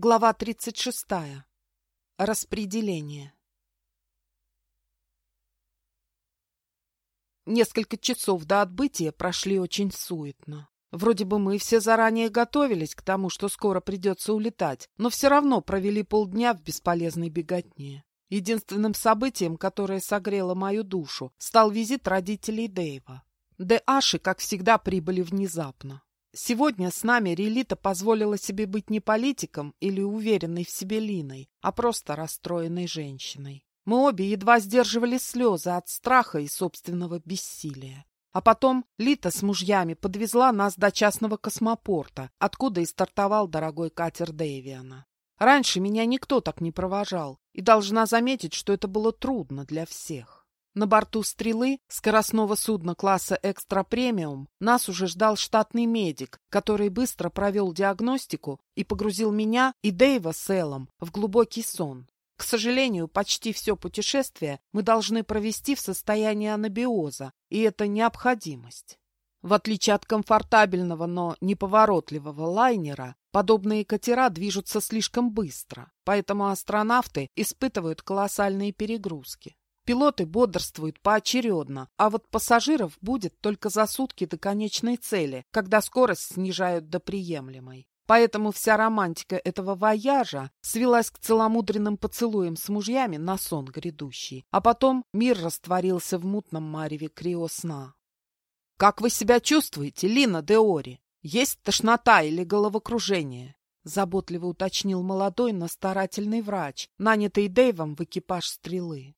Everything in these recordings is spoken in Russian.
Глава 36. Распределение. Несколько часов до отбытия прошли очень суетно. Вроде бы мы все заранее готовились к тому, что скоро придется улетать, но все равно провели полдня в бесполезной беготне. Единственным событием, которое согрело мою душу, стал визит родителей Дэйва. Де Аши, как всегда, прибыли внезапно. Сегодня с нами Релита позволила себе быть не политиком или уверенной в себе Линой, а просто расстроенной женщиной. Мы обе едва сдерживали слезы от страха и собственного бессилия. А потом Лита с мужьями подвезла нас до частного космопорта, откуда и стартовал дорогой катер Дэвиана. Раньше меня никто так не провожал, и должна заметить, что это было трудно для всех. На борту «Стрелы» скоростного судна класса «Экстра Премиум» нас уже ждал штатный медик, который быстро провел диагностику и погрузил меня и Дэйва с Эллом в глубокий сон. К сожалению, почти все путешествие мы должны провести в состоянии анабиоза, и это необходимость. В отличие от комфортабельного, но неповоротливого лайнера, подобные катера движутся слишком быстро, поэтому астронавты испытывают колоссальные перегрузки. Пилоты бодрствуют поочередно, а вот пассажиров будет только за сутки до конечной цели, когда скорость снижают до приемлемой. Поэтому вся романтика этого вояжа свелась к целомудренным поцелуям с мужьями на сон грядущий, а потом мир растворился в мутном мареве криосна. «Как вы себя чувствуете, Лина Деори? Есть тошнота или головокружение?» заботливо уточнил молодой, но старательный врач, нанятый Дэйвом в экипаж стрелы.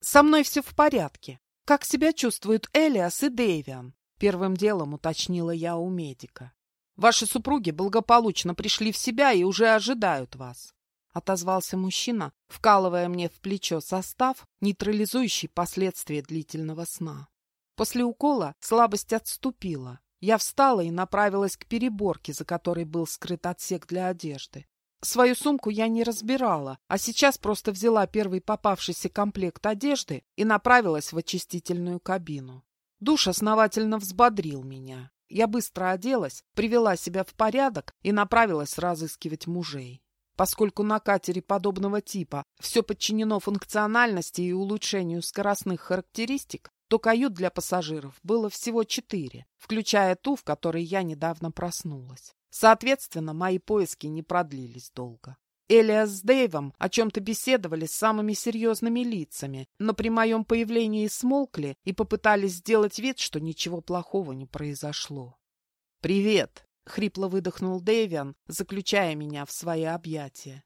«Со мной все в порядке. Как себя чувствуют Элиас и Дэвиан?» Первым делом уточнила я у медика. «Ваши супруги благополучно пришли в себя и уже ожидают вас», — отозвался мужчина, вкалывая мне в плечо состав, нейтрализующий последствия длительного сна. После укола слабость отступила. Я встала и направилась к переборке, за которой был скрыт отсек для одежды. Свою сумку я не разбирала, а сейчас просто взяла первый попавшийся комплект одежды и направилась в очистительную кабину. Душ основательно взбодрил меня. Я быстро оделась, привела себя в порядок и направилась разыскивать мужей. Поскольку на катере подобного типа все подчинено функциональности и улучшению скоростных характеристик, то кают для пассажиров было всего четыре, включая ту, в которой я недавно проснулась. Соответственно, мои поиски не продлились долго. Элиас с Дэйвом о чем-то беседовали с самыми серьезными лицами, но при моем появлении смолкли и попытались сделать вид, что ничего плохого не произошло. «Привет!» — хрипло выдохнул Дэвиан, заключая меня в свои объятия.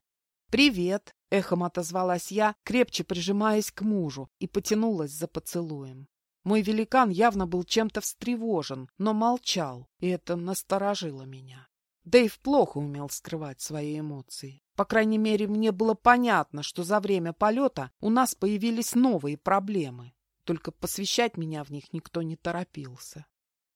«Привет!» — эхом отозвалась я, крепче прижимаясь к мужу, и потянулась за поцелуем. Мой великан явно был чем-то встревожен, но молчал, и это насторожило меня. Дэйв плохо умел скрывать свои эмоции. По крайней мере, мне было понятно, что за время полета у нас появились новые проблемы. Только посвящать меня в них никто не торопился.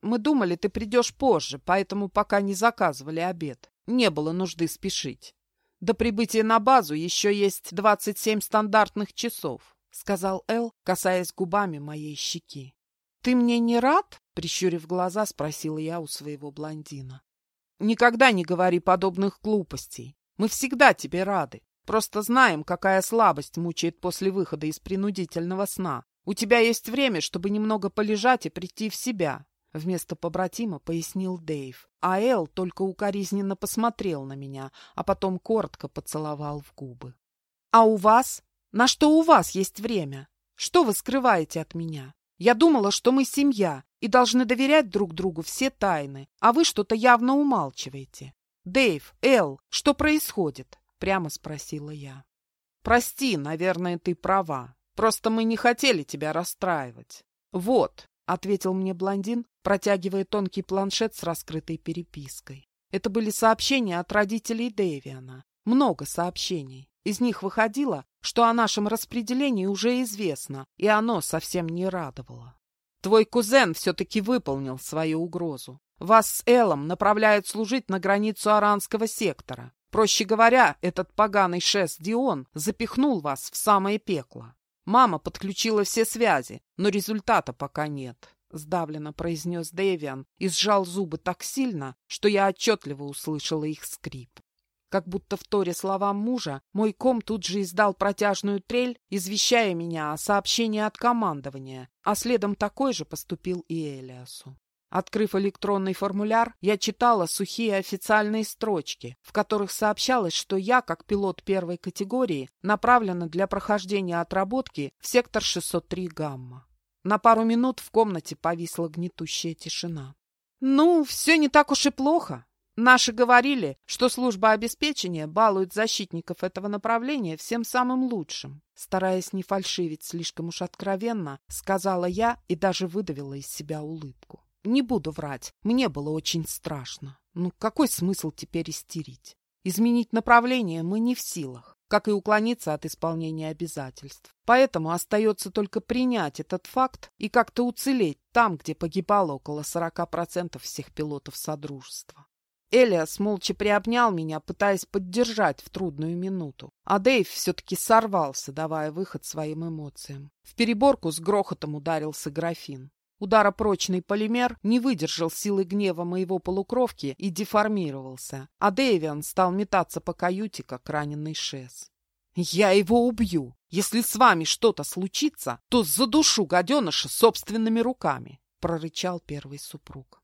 Мы думали, ты придешь позже, поэтому пока не заказывали обед. Не было нужды спешить. До прибытия на базу еще есть 27 стандартных часов, сказал Эл, касаясь губами моей щеки. Ты мне не рад? Прищурив глаза, спросила я у своего блондина. Никогда не говори подобных глупостей. Мы всегда тебе рады. Просто знаем, какая слабость мучает после выхода из принудительного сна. У тебя есть время, чтобы немного полежать и прийти в себя. Вместо побратима пояснил Дэйв. А Эл только укоризненно посмотрел на меня, а потом коротко поцеловал в губы. «А у вас? На что у вас есть время? Что вы скрываете от меня? Я думала, что мы семья и должны доверять друг другу все тайны, а вы что-то явно умалчиваете. Дэйв, Эл, что происходит? Прямо спросила я. Прости, наверное, ты права. Просто мы не хотели тебя расстраивать. Вот, ответил мне блондин, протягивая тонкий планшет с раскрытой перепиской. Это были сообщения от родителей Дэвиана. Много сообщений. Из них выходило, что о нашем распределении уже известно, и оно совсем не радовало. Твой кузен все-таки выполнил свою угрозу. Вас с Элом направляют служить на границу Аранского сектора. Проще говоря, этот поганый шест Дион запихнул вас в самое пекло. Мама подключила все связи, но результата пока нет. — сдавленно произнес Дэвиан и сжал зубы так сильно, что я отчетливо услышала их скрип. Как будто в торе словам мужа, мой ком тут же издал протяжную трель, извещая меня о сообщении от командования, а следом такой же поступил и Элиасу. Открыв электронный формуляр, я читала сухие официальные строчки, в которых сообщалось, что я, как пилот первой категории, направлена для прохождения отработки в сектор 603 «Гамма». На пару минут в комнате повисла гнетущая тишина. «Ну, все не так уж и плохо», Наши говорили, что служба обеспечения балует защитников этого направления всем самым лучшим. Стараясь не фальшивить слишком уж откровенно, сказала я и даже выдавила из себя улыбку. Не буду врать, мне было очень страшно. Ну, какой смысл теперь истерить? Изменить направление мы не в силах, как и уклониться от исполнения обязательств. Поэтому остается только принять этот факт и как-то уцелеть там, где погибало около 40% всех пилотов Содружества. Элиас молча приобнял меня, пытаясь поддержать в трудную минуту. А Дэйв все-таки сорвался, давая выход своим эмоциям. В переборку с грохотом ударился графин. Ударопрочный полимер не выдержал силы гнева моего полукровки и деформировался, а Дэвиан стал метаться по каюте, как раненый шес. «Я его убью! Если с вами что-то случится, то задушу гаденыша собственными руками!» — прорычал первый супруг.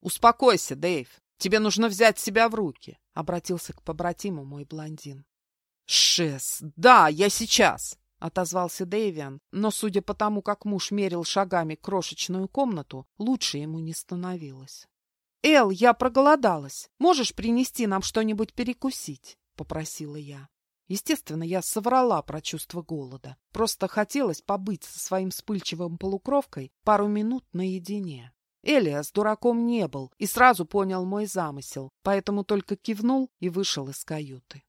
«Успокойся, Дэйв. Тебе нужно взять себя в руки, — обратился к побратиму мой блондин. — Шес, да, я сейчас, — отозвался Дэвиан, но, судя по тому, как муж мерил шагами крошечную комнату, лучше ему не становилось. — Эл, я проголодалась. Можешь принести нам что-нибудь перекусить? — попросила я. Естественно, я соврала про чувство голода. Просто хотелось побыть со своим вспыльчивым полукровкой пару минут наедине. Элиас дураком не был и сразу понял мой замысел, поэтому только кивнул и вышел из каюты.